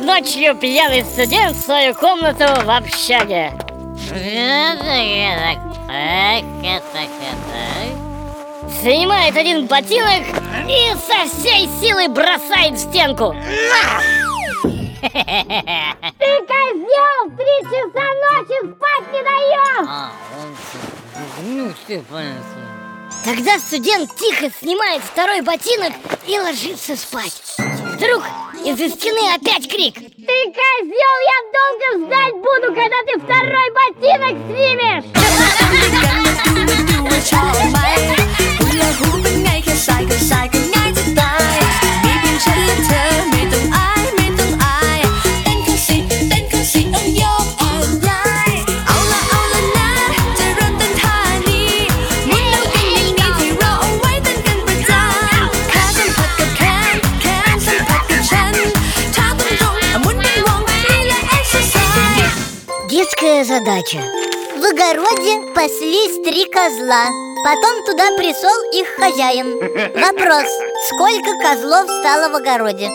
ночью пьяный студент в свою комнату в общаге. Снимает один ботинок и со всей силы бросает в стенку. Ты козел! Три часа ночи спать не даешь! А, ну ты понятно. Тогда студент тихо снимает второй ботинок и ложится спать. Вдруг из-за стены опять крик. Ты козел! Я долго ждать буду, когда ты второй ботинок снимешь! Детская задача. В огороде паслись три козла Потом туда присол их хозяин Вопрос, сколько козлов стало в огороде?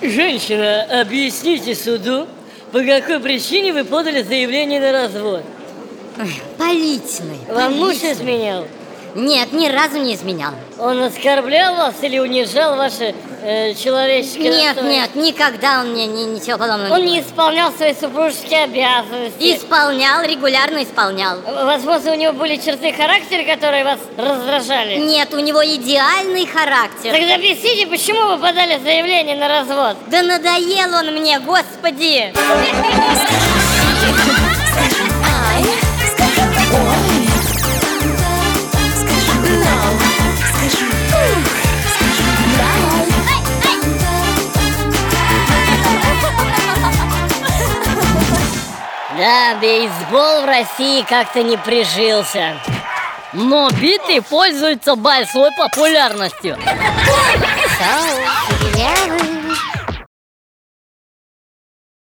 Женщина, объясните суду, по какой причине вы подали заявление на развод? Поличный Вам муж изменял? Нет, ни разу не изменял Он оскорблял вас или унижал ваше э, человеческое Нет, достоинство? нет, никогда он мне ни- ничего подобного Он не не исполнял свои супружеские обязанности. Исполнял, регулярно исполнял Возможно, у него были черты характера, которые вас раздражали. Нет, у него идеальный характер Тогда объясните, почему вы подали заявление на развод? Да надоел он мне, господи! Да, бейсбол в России как-то не прижился. Но битый пользуется большой популярностью.